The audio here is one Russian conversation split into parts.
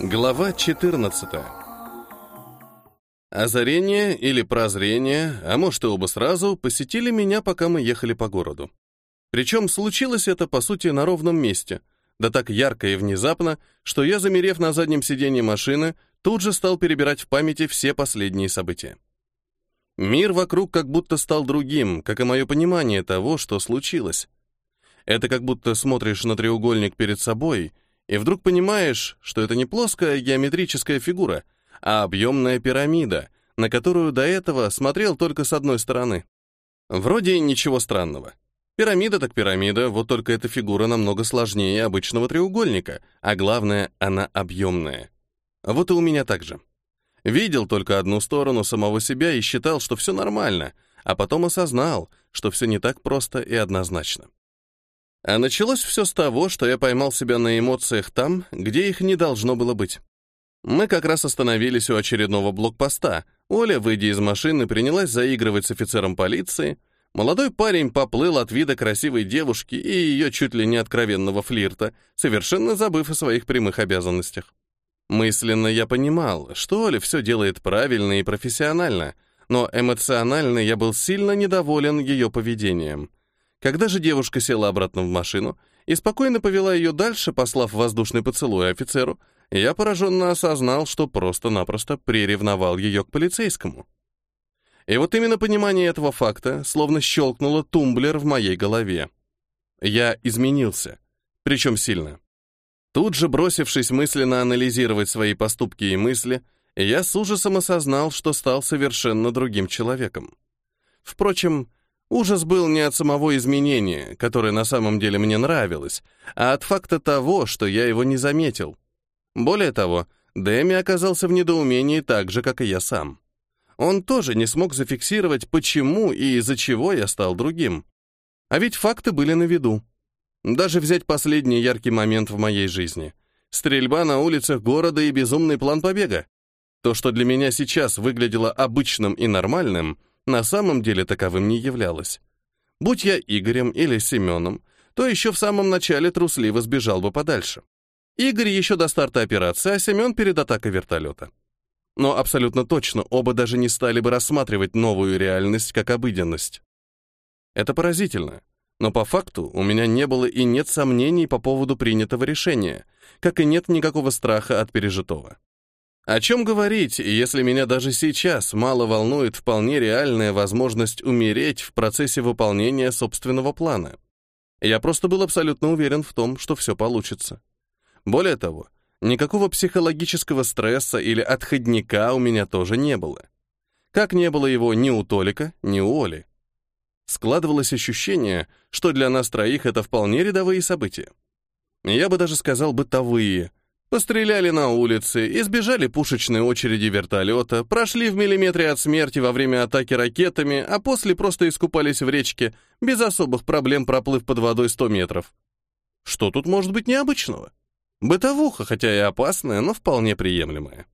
Глава 14. Озарение или прозрение, а может и оба сразу, посетили меня, пока мы ехали по городу. Причем случилось это, по сути, на ровном месте, да так ярко и внезапно, что я, замерев на заднем сиденье машины, тут же стал перебирать в памяти все последние события. Мир вокруг как будто стал другим, как и мое понимание того, что случилось. Это как будто смотришь на треугольник перед собой — и вдруг понимаешь, что это не плоская геометрическая фигура, а объемная пирамида, на которую до этого смотрел только с одной стороны. Вроде ничего странного. Пирамида так пирамида, вот только эта фигура намного сложнее обычного треугольника, а главное, она объемная. Вот и у меня так же. Видел только одну сторону самого себя и считал, что все нормально, а потом осознал, что все не так просто и однозначно. А началось все с того, что я поймал себя на эмоциях там, где их не должно было быть. Мы как раз остановились у очередного блокпоста. Оля, выйдя из машины, принялась заигрывать с офицером полиции. Молодой парень поплыл от вида красивой девушки и ее чуть ли не откровенного флирта, совершенно забыв о своих прямых обязанностях. Мысленно я понимал, что Оля все делает правильно и профессионально, но эмоционально я был сильно недоволен ее поведением. Когда же девушка села обратно в машину и спокойно повела ее дальше, послав воздушный поцелуй офицеру, я пораженно осознал, что просто-напросто приревновал ее к полицейскому. И вот именно понимание этого факта словно щелкнуло тумблер в моей голове. Я изменился, причем сильно. Тут же, бросившись мысленно анализировать свои поступки и мысли, я с ужасом осознал, что стал совершенно другим человеком. Впрочем, Ужас был не от самого изменения, которое на самом деле мне нравилось, а от факта того, что я его не заметил. Более того, Дэми оказался в недоумении так же, как и я сам. Он тоже не смог зафиксировать, почему и из-за чего я стал другим. А ведь факты были на виду. Даже взять последний яркий момент в моей жизни. Стрельба на улицах города и безумный план побега. То, что для меня сейчас выглядело обычным и нормальным, на самом деле таковым не являлось. Будь я Игорем или Семеном, то еще в самом начале трусливо сбежал бы подальше. Игорь еще до старта операции, а Семен перед атакой вертолета. Но абсолютно точно оба даже не стали бы рассматривать новую реальность как обыденность. Это поразительно, но по факту у меня не было и нет сомнений по поводу принятого решения, как и нет никакого страха от пережитого. О чем говорить, если меня даже сейчас мало волнует вполне реальная возможность умереть в процессе выполнения собственного плана? Я просто был абсолютно уверен в том, что все получится. Более того, никакого психологического стресса или отходника у меня тоже не было. Как не было его ни у Толика, ни у Оли. Складывалось ощущение, что для нас троих это вполне рядовые события. Я бы даже сказал бытовые, Постреляли на улице, избежали пушечной очереди вертолета, прошли в миллиметре от смерти во время атаки ракетами, а после просто искупались в речке, без особых проблем проплыв под водой 100 метров. Что тут может быть необычного? Бытовуха, хотя и опасная, но вполне приемлемая.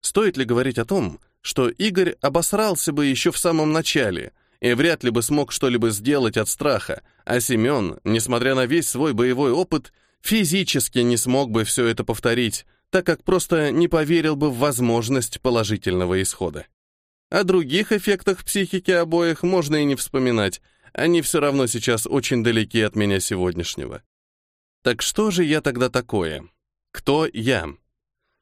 Стоит ли говорить о том, что Игорь обосрался бы еще в самом начале и вряд ли бы смог что-либо сделать от страха, а Семен, несмотря на весь свой боевой опыт, физически не смог бы все это повторить, так как просто не поверил бы в возможность положительного исхода. О других эффектах психики обоих можно и не вспоминать, они все равно сейчас очень далеки от меня сегодняшнего. Так что же я тогда такое? Кто я?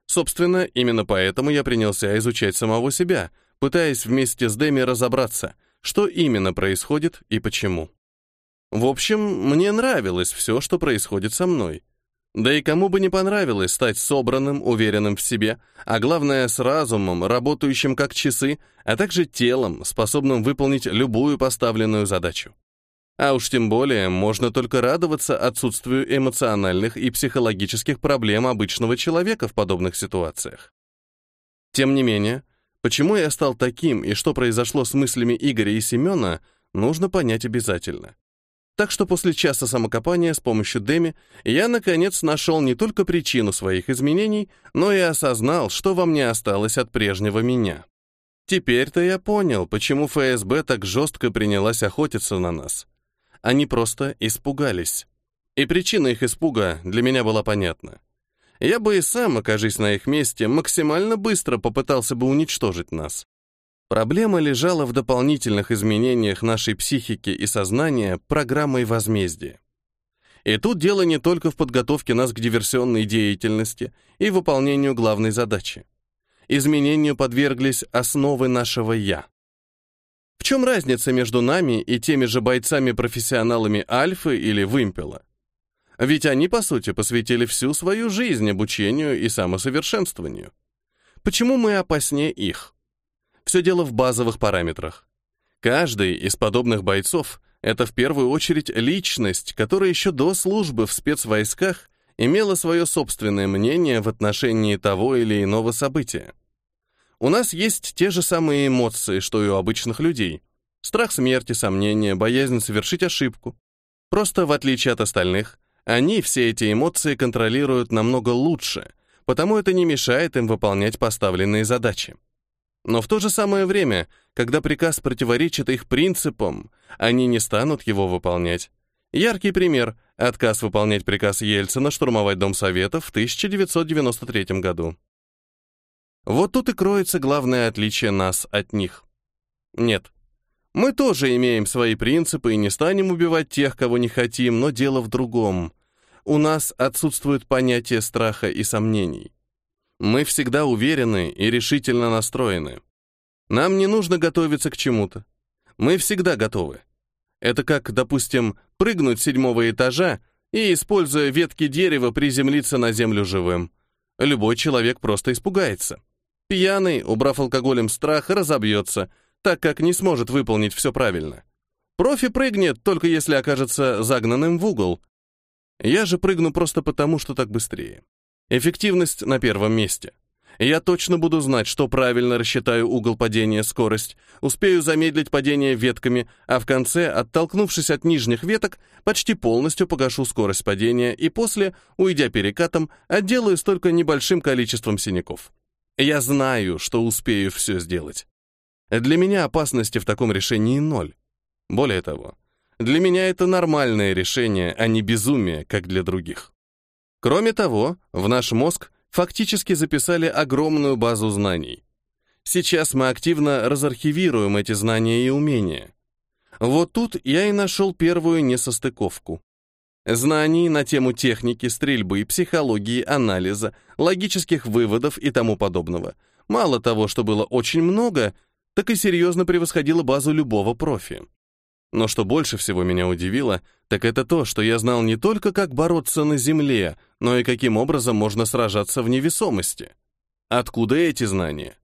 Собственно, именно поэтому я принялся изучать самого себя, пытаясь вместе с Дэми разобраться, что именно происходит и почему. В общем, мне нравилось все, что происходит со мной. Да и кому бы не понравилось стать собранным, уверенным в себе, а главное, с разумом, работающим как часы, а также телом, способным выполнить любую поставленную задачу. А уж тем более можно только радоваться отсутствию эмоциональных и психологических проблем обычного человека в подобных ситуациях. Тем не менее, почему я стал таким и что произошло с мыслями Игоря и Семена, нужно понять обязательно. Так что после часа самокопания с помощью Деми я, наконец, нашел не только причину своих изменений, но и осознал, что во мне осталось от прежнего меня. Теперь-то я понял, почему ФСБ так жестко принялась охотиться на нас. Они просто испугались. И причина их испуга для меня была понятна. я бы и сам, окажись на их месте, максимально быстро попытался бы уничтожить нас. Проблема лежала в дополнительных изменениях нашей психики и сознания программой возмездия. И тут дело не только в подготовке нас к диверсионной деятельности и выполнению главной задачи. Изменению подверглись основы нашего «я». В чем разница между нами и теми же бойцами-профессионалами Альфы или Вымпела? Ведь они, по сути, посвятили всю свою жизнь обучению и самосовершенствованию. Почему мы опаснее их? Все дело в базовых параметрах. Каждый из подобных бойцов — это в первую очередь личность, которая еще до службы в спецвойсках имела свое собственное мнение в отношении того или иного события. У нас есть те же самые эмоции, что и у обычных людей. Страх смерти, сомнения, боязнь совершить ошибку. Просто, в отличие от остальных, они все эти эмоции контролируют намного лучше, потому это не мешает им выполнять поставленные задачи. Но в то же самое время, когда приказ противоречит их принципам, они не станут его выполнять. Яркий пример — отказ выполнять приказ Ельцина штурмовать Дом Советов в 1993 году. Вот тут и кроется главное отличие нас от них. Нет, мы тоже имеем свои принципы и не станем убивать тех, кого не хотим, но дело в другом у нас отсутствует понятие страха и сомнений. Мы всегда уверены и решительно настроены. Нам не нужно готовиться к чему-то. Мы всегда готовы. Это как, допустим, прыгнуть с седьмого этажа и, используя ветки дерева, приземлиться на землю живым. Любой человек просто испугается. Пьяный, убрав алкоголем страх, разобьется, так как не сможет выполнить все правильно. Профи прыгнет, только если окажется загнанным в угол, я же прыгну просто потому, что так быстрее. Эффективность на первом месте. Я точно буду знать, что правильно рассчитаю угол падения, скорость, успею замедлить падение ветками, а в конце, оттолкнувшись от нижних веток, почти полностью погашу скорость падения и после, уйдя перекатом, отделаюсь только небольшим количеством синяков. Я знаю, что успею все сделать. Для меня опасности в таком решении ноль. Более того, для меня это нормальное решение, а не безумие, как для других. Кроме того, в наш мозг фактически записали огромную базу знаний. Сейчас мы активно разархивируем эти знания и умения. Вот тут я и нашел первую несостыковку. Знаний на тему техники, стрельбы, психологии, анализа, логических выводов и тому подобного. Мало того, что было очень много, так и серьезно превосходило базу любого профи. Но что больше всего меня удивило, так это то, что я знал не только, как бороться на земле, но и каким образом можно сражаться в невесомости. Откуда эти знания?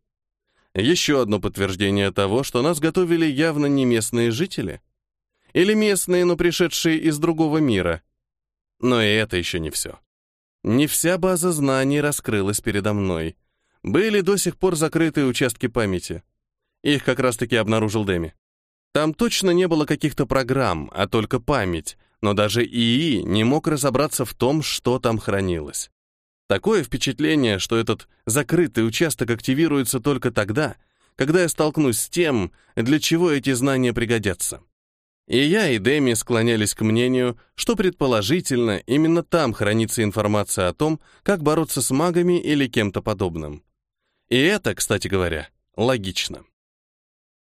Еще одно подтверждение того, что нас готовили явно не местные жители. Или местные, но пришедшие из другого мира. Но и это еще не все. Не вся база знаний раскрылась передо мной. Были до сих пор закрытые участки памяти. Их как раз-таки обнаружил Дэми. Там точно не было каких-то программ, а только память, но даже ИИ не мог разобраться в том, что там хранилось. Такое впечатление, что этот закрытый участок активируется только тогда, когда я столкнусь с тем, для чего эти знания пригодятся. И я, и Дэми склонялись к мнению, что предположительно именно там хранится информация о том, как бороться с магами или кем-то подобным. И это, кстати говоря, логично.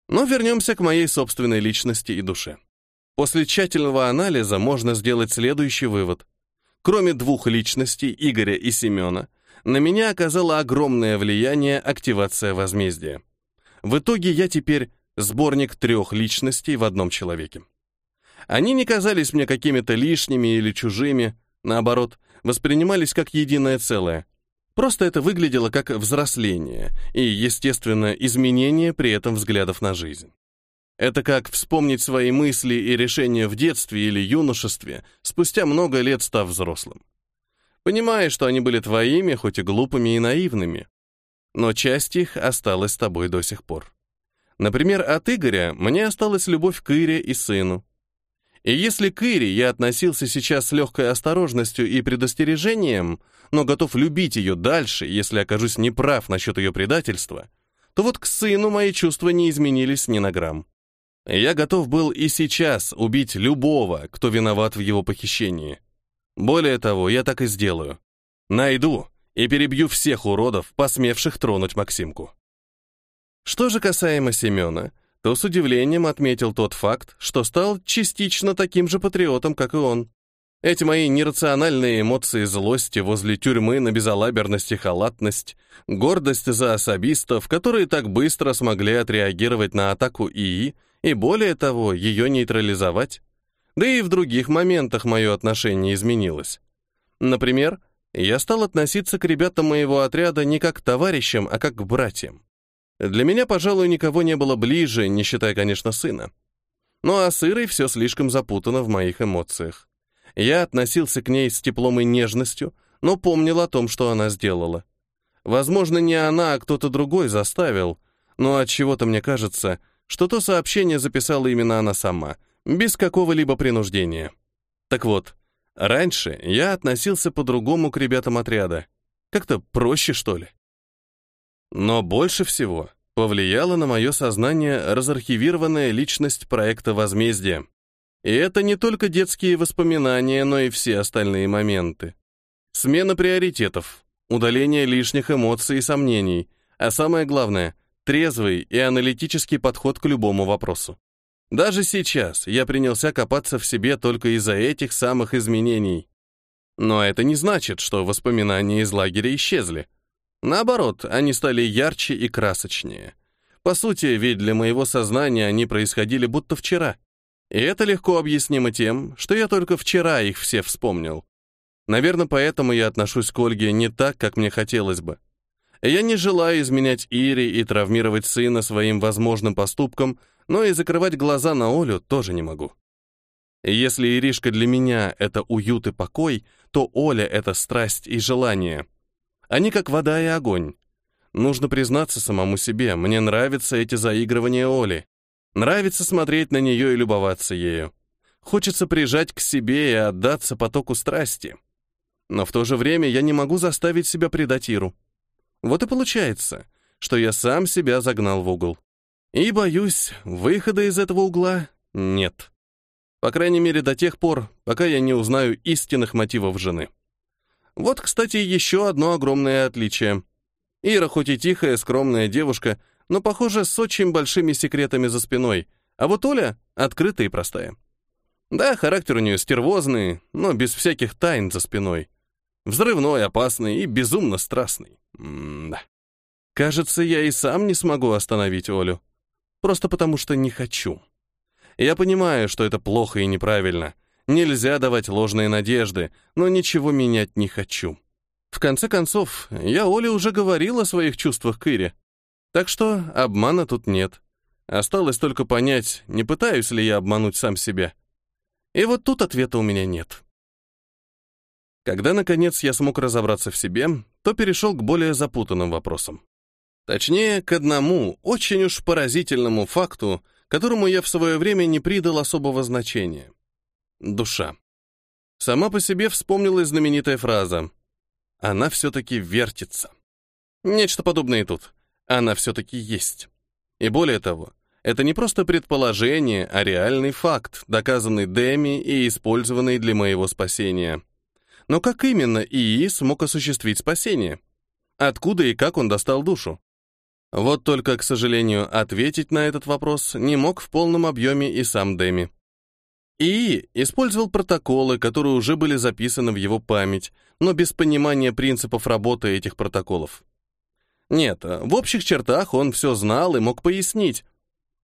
Но вернемся к моей собственной личности и душе. После тщательного анализа можно сделать следующий вывод. Кроме двух личностей, Игоря и Семена, на меня оказало огромное влияние активация возмездия. В итоге я теперь сборник трех личностей в одном человеке. Они не казались мне какими-то лишними или чужими, наоборот, воспринимались как единое целое. Просто это выглядело как взросление и, естественно, изменение при этом взглядов на жизнь. Это как вспомнить свои мысли и решения в детстве или юношестве, спустя много лет став взрослым. Понимаешь, что они были твоими, хоть и глупыми и наивными. Но часть их осталась с тобой до сих пор. Например, от Игоря мне осталась любовь к Ире и сыну. И если к Ире я относился сейчас с легкой осторожностью и предостережением, но готов любить ее дальше, если окажусь неправ насчет ее предательства, то вот к сыну мои чувства не изменились ни на грамм. Я готов был и сейчас убить любого, кто виноват в его похищении. Более того, я так и сделаю. Найду и перебью всех уродов, посмевших тронуть Максимку. Что же касаемо Семена, то с удивлением отметил тот факт, что стал частично таким же патриотом, как и он. Эти мои нерациональные эмоции злости возле тюрьмы на безалаберность и халатность, гордость за особистов, которые так быстро смогли отреагировать на атаку ИИ и, более того, ее нейтрализовать. Да и в других моментах мое отношение изменилось. Например, я стал относиться к ребятам моего отряда не как к товарищам, а как к братьям. Для меня, пожалуй, никого не было ближе, не считая, конечно, сына. Ну а с Ирой все слишком запутано в моих эмоциях. Я относился к ней с теплом и нежностью, но помнил о том, что она сделала. Возможно, не она, а кто-то другой заставил, но от чего-то мне кажется, что то сообщение записала именно она сама, без какого-либо принуждения. Так вот, раньше я относился по-другому к ребятам отряда. Как-то проще, что ли. Но больше всего повлияла на мое сознание разархивированная личность проекта возмездия. И это не только детские воспоминания, но и все остальные моменты. Смена приоритетов, удаление лишних эмоций и сомнений, а самое главное — трезвый и аналитический подход к любому вопросу. Даже сейчас я принялся копаться в себе только из-за этих самых изменений. Но это не значит, что воспоминания из лагеря исчезли. Наоборот, они стали ярче и красочнее. По сути, ведь для моего сознания они происходили будто вчера. И это легко объяснимо тем, что я только вчера их все вспомнил. Наверное, поэтому я отношусь к Ольге не так, как мне хотелось бы. Я не желаю изменять Ире и травмировать сына своим возможным поступком, но и закрывать глаза на Олю тоже не могу. Если Иришка для меня — это уют и покой, то Оля — это страсть и желание. Они как вода и огонь. Нужно признаться самому себе, мне нравятся эти заигрывания Оли. Нравится смотреть на нее и любоваться ею. Хочется прижать к себе и отдаться потоку страсти. Но в то же время я не могу заставить себя предать Иру. Вот и получается, что я сам себя загнал в угол. И, боюсь, выхода из этого угла нет. По крайней мере, до тех пор, пока я не узнаю истинных мотивов жены. Вот, кстати, еще одно огромное отличие. Ира хоть и тихая, скромная девушка — но, похоже, с очень большими секретами за спиной. А вот Оля открытая и простая. Да, характер у нее стервозный, но без всяких тайн за спиной. Взрывной, опасный и безумно страстный. М-да. Кажется, я и сам не смогу остановить Олю. Просто потому что не хочу. Я понимаю, что это плохо и неправильно. Нельзя давать ложные надежды, но ничего менять не хочу. В конце концов, я Оле уже говорил о своих чувствах к Ире. Так что обмана тут нет. Осталось только понять, не пытаюсь ли я обмануть сам себя. И вот тут ответа у меня нет. Когда, наконец, я смог разобраться в себе, то перешел к более запутанным вопросам. Точнее, к одному, очень уж поразительному факту, которому я в свое время не придал особого значения. Душа. Сама по себе вспомнилась знаменитая фраза «Она все-таки вертится». Нечто подобное и тут. Она все-таки есть. И более того, это не просто предположение, а реальный факт, доказанный Дэми и использованный для моего спасения. Но как именно ИИ смог осуществить спасение? Откуда и как он достал душу? Вот только, к сожалению, ответить на этот вопрос не мог в полном объеме и сам Дэми. ИИ использовал протоколы, которые уже были записаны в его память, но без понимания принципов работы этих протоколов. Нет, в общих чертах он все знал и мог пояснить,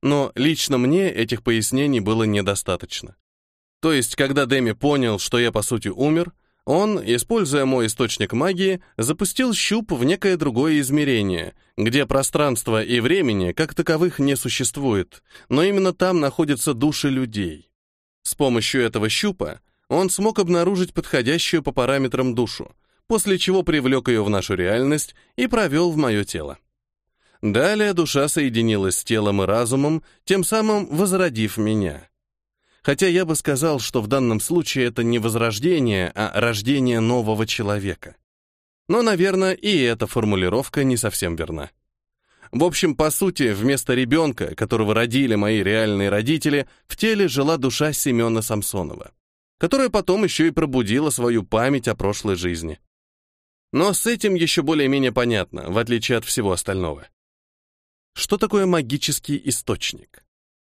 но лично мне этих пояснений было недостаточно. То есть, когда Дэми понял, что я по сути умер, он, используя мой источник магии, запустил щуп в некое другое измерение, где пространства и времени как таковых не существует, но именно там находятся души людей. С помощью этого щупа он смог обнаружить подходящую по параметрам душу, после чего привлек ее в нашу реальность и провел в мое тело. Далее душа соединилась с телом и разумом, тем самым возродив меня. Хотя я бы сказал, что в данном случае это не возрождение, а рождение нового человека. Но, наверное, и эта формулировка не совсем верна. В общем, по сути, вместо ребенка, которого родили мои реальные родители, в теле жила душа Семена Самсонова, которая потом еще и пробудила свою память о прошлой жизни. Но с этим еще более-менее понятно, в отличие от всего остального. Что такое магический источник?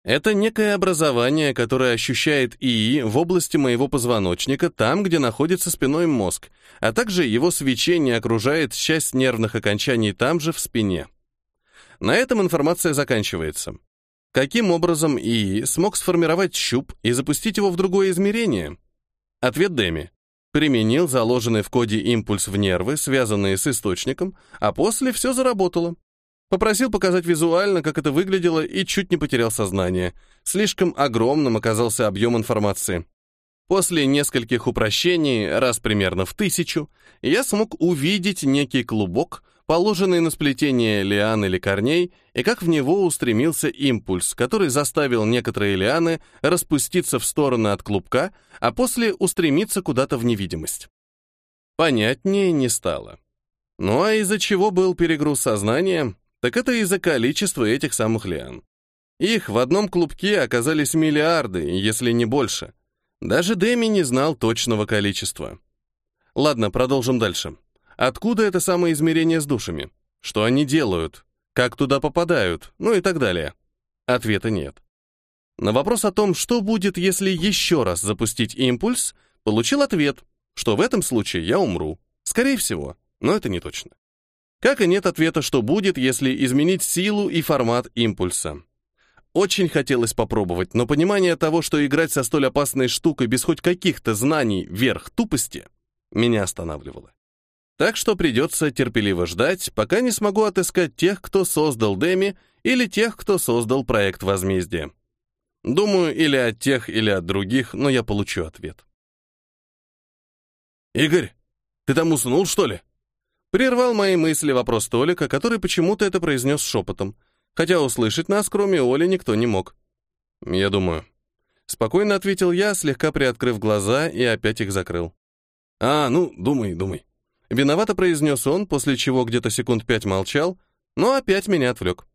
Это некое образование, которое ощущает ИИ в области моего позвоночника, там, где находится спиной мозг, а также его свечение окружает часть нервных окончаний там же, в спине. На этом информация заканчивается. Каким образом ИИ смог сформировать щуп и запустить его в другое измерение? Ответ Дэми. Применил заложенный в коде импульс в нервы, связанные с источником, а после все заработало. Попросил показать визуально, как это выглядело, и чуть не потерял сознание. Слишком огромным оказался объем информации. После нескольких упрощений, раз примерно в тысячу, я смог увидеть некий клубок, положенный на сплетение лиан или корней, и как в него устремился импульс, который заставил некоторые лианы распуститься в стороны от клубка, а после устремиться куда-то в невидимость. Понятнее не стало. Ну а из-за чего был перегруз сознания, так это из-за количества этих самых лиан. Их в одном клубке оказались миллиарды, если не больше. Даже Дэми не знал точного количества. Ладно, продолжим дальше. Откуда это самое измерение с душами? Что они делают? Как туда попадают? Ну и так далее. Ответа нет. На вопрос о том, что будет, если еще раз запустить импульс, получил ответ, что в этом случае я умру. Скорее всего, но это не точно. Как и нет ответа, что будет, если изменить силу и формат импульса. Очень хотелось попробовать, но понимание того, что играть со столь опасной штукой без хоть каких-то знаний верх тупости, меня останавливало. Так что придется терпеливо ждать, пока не смогу отыскать тех, кто создал Деми, или тех, кто создал проект возмездия. Думаю, или от тех, или от других, но я получу ответ. «Игорь, ты там уснул, что ли?» Прервал мои мысли вопрос Толика, который почему-то это произнес шепотом, хотя услышать нас, кроме Оли, никто не мог. «Я думаю». Спокойно ответил я, слегка приоткрыв глаза, и опять их закрыл. «А, ну, думай, думай». Виновато произнес он, после чего где-то секунд пять молчал, но опять меня отвлек.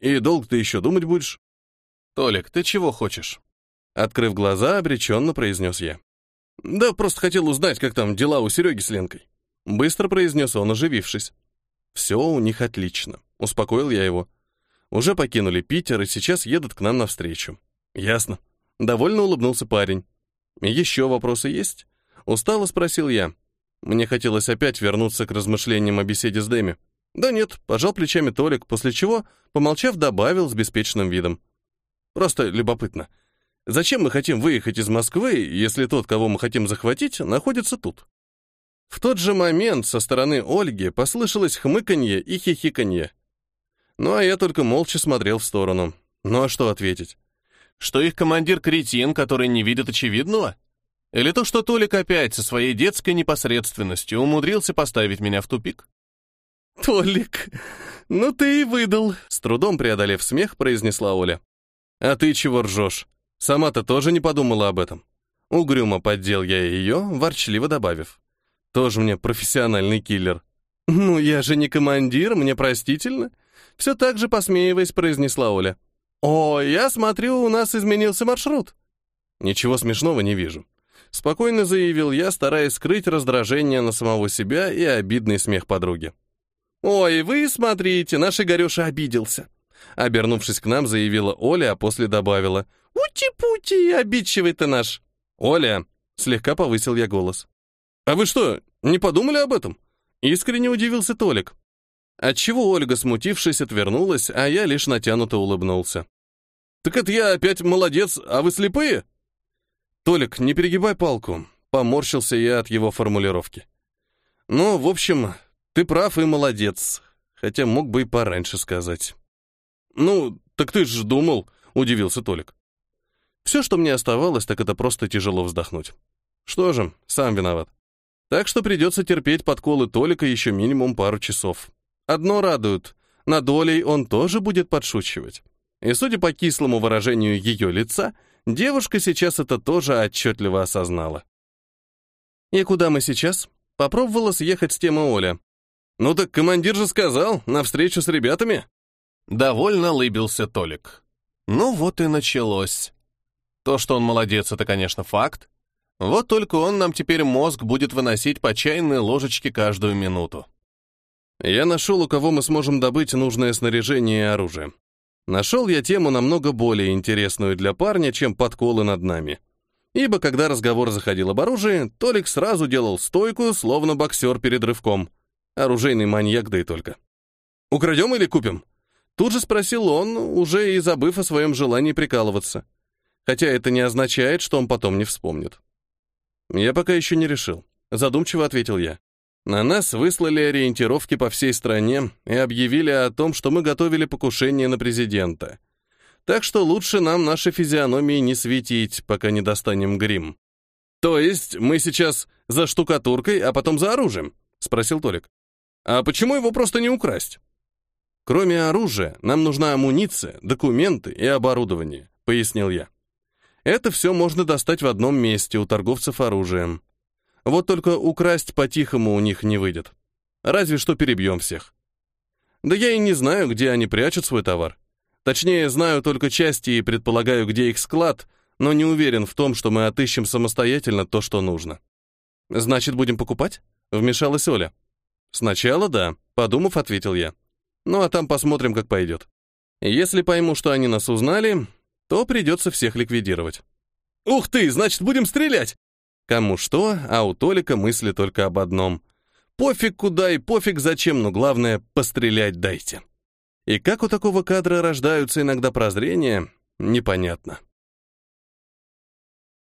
«И долго ты еще думать будешь?» «Толик, ты чего хочешь?» Открыв глаза, обреченно произнес я. «Да просто хотел узнать, как там дела у Сереги с Ленкой». Быстро произнес он, оживившись. «Все у них отлично», — успокоил я его. «Уже покинули Питер и сейчас едут к нам навстречу». «Ясно». Довольно улыбнулся парень. «Еще вопросы есть?» Устало спросил я. Мне хотелось опять вернуться к размышлениям о беседе с Дэми. Да нет, пожал плечами Толик, после чего, помолчав, добавил с беспечным видом. Просто любопытно. Зачем мы хотим выехать из Москвы, если тот, кого мы хотим захватить, находится тут? В тот же момент со стороны Ольги послышалось хмыканье и хихиканье. Ну а я только молча смотрел в сторону. Ну а что ответить? Что их командир кретин, который не видит очевидного? Или то, что Толик опять со своей детской непосредственностью умудрился поставить меня в тупик? «Толик, ну ты и выдал», — с трудом преодолев смех, произнесла Оля. «А ты чего ржешь? Сама-то тоже не подумала об этом». Угрюмо поддел я ее, ворчливо добавив. «Тоже мне профессиональный киллер». «Ну, я же не командир, мне простительно», — все так же посмеиваясь произнесла Оля. «О, я смотрю, у нас изменился маршрут». «Ничего смешного не вижу. Спокойно заявил я, стараясь скрыть раздражение на самого себя и обидный смех подруги. «Ой, вы смотрите, наш Игорёша обиделся!» Обернувшись к нам, заявила Оля, а после добавила. «Ути-пути, обидчивый ты наш!» «Оля!» — слегка повысил я голос. «А вы что, не подумали об этом?» Искренне удивился Толик. Отчего Ольга, смутившись, отвернулась, а я лишь натянуто улыбнулся. «Так это я опять молодец, а вы слепые?» «Толик, не перегибай палку», — поморщился я от его формулировки. «Ну, в общем, ты прав и молодец, хотя мог бы и пораньше сказать». «Ну, так ты же думал», — удивился Толик. Все, что мне оставалось, так это просто тяжело вздохнуть. Что же, сам виноват. Так что придется терпеть подколы Толика еще минимум пару часов. Одно радует, над долей он тоже будет подшучивать. И судя по кислому выражению ее лица — Девушка сейчас это тоже отчетливо осознала. «И куда мы сейчас?» Попробовала съехать с темы Оля. «Ну так командир же сказал, на встречу с ребятами». Довольно лыбился Толик. Ну вот и началось. То, что он молодец, это, конечно, факт. Вот только он нам теперь мозг будет выносить по чайной ложечке каждую минуту. Я нашел, у кого мы сможем добыть нужное снаряжение и оружие. Нашел я тему намного более интересную для парня, чем подколы над нами. Ибо когда разговор заходил об оружии, Толик сразу делал стойку, словно боксер перед рывком. Оружейный маньяк, да и только. «Украдем или купим?» Тут же спросил он, уже и забыв о своем желании прикалываться. Хотя это не означает, что он потом не вспомнит. «Я пока еще не решил», — задумчиво ответил я. На нас выслали ориентировки по всей стране и объявили о том, что мы готовили покушение на президента. Так что лучше нам наши физиономии не светить, пока не достанем грим. То есть мы сейчас за штукатуркой, а потом за оружием? Спросил Толик. А почему его просто не украсть? Кроме оружия, нам нужна амуниция, документы и оборудование, пояснил я. Это все можно достать в одном месте у торговцев оружием. Вот только украсть по-тихому у них не выйдет. Разве что перебьем всех. Да я и не знаю, где они прячут свой товар. Точнее, знаю только части и предполагаю, где их склад, но не уверен в том, что мы отыщем самостоятельно то, что нужно. Значит, будем покупать? Вмешалась Оля. Сначала да, подумав, ответил я. Ну а там посмотрим, как пойдет. Если пойму, что они нас узнали, то придется всех ликвидировать. «Ух ты, значит, будем стрелять!» Кому что, а у Толика мысли только об одном. Пофиг куда и пофиг зачем, но главное, пострелять дайте. И как у такого кадра рождаются иногда прозрения, непонятно.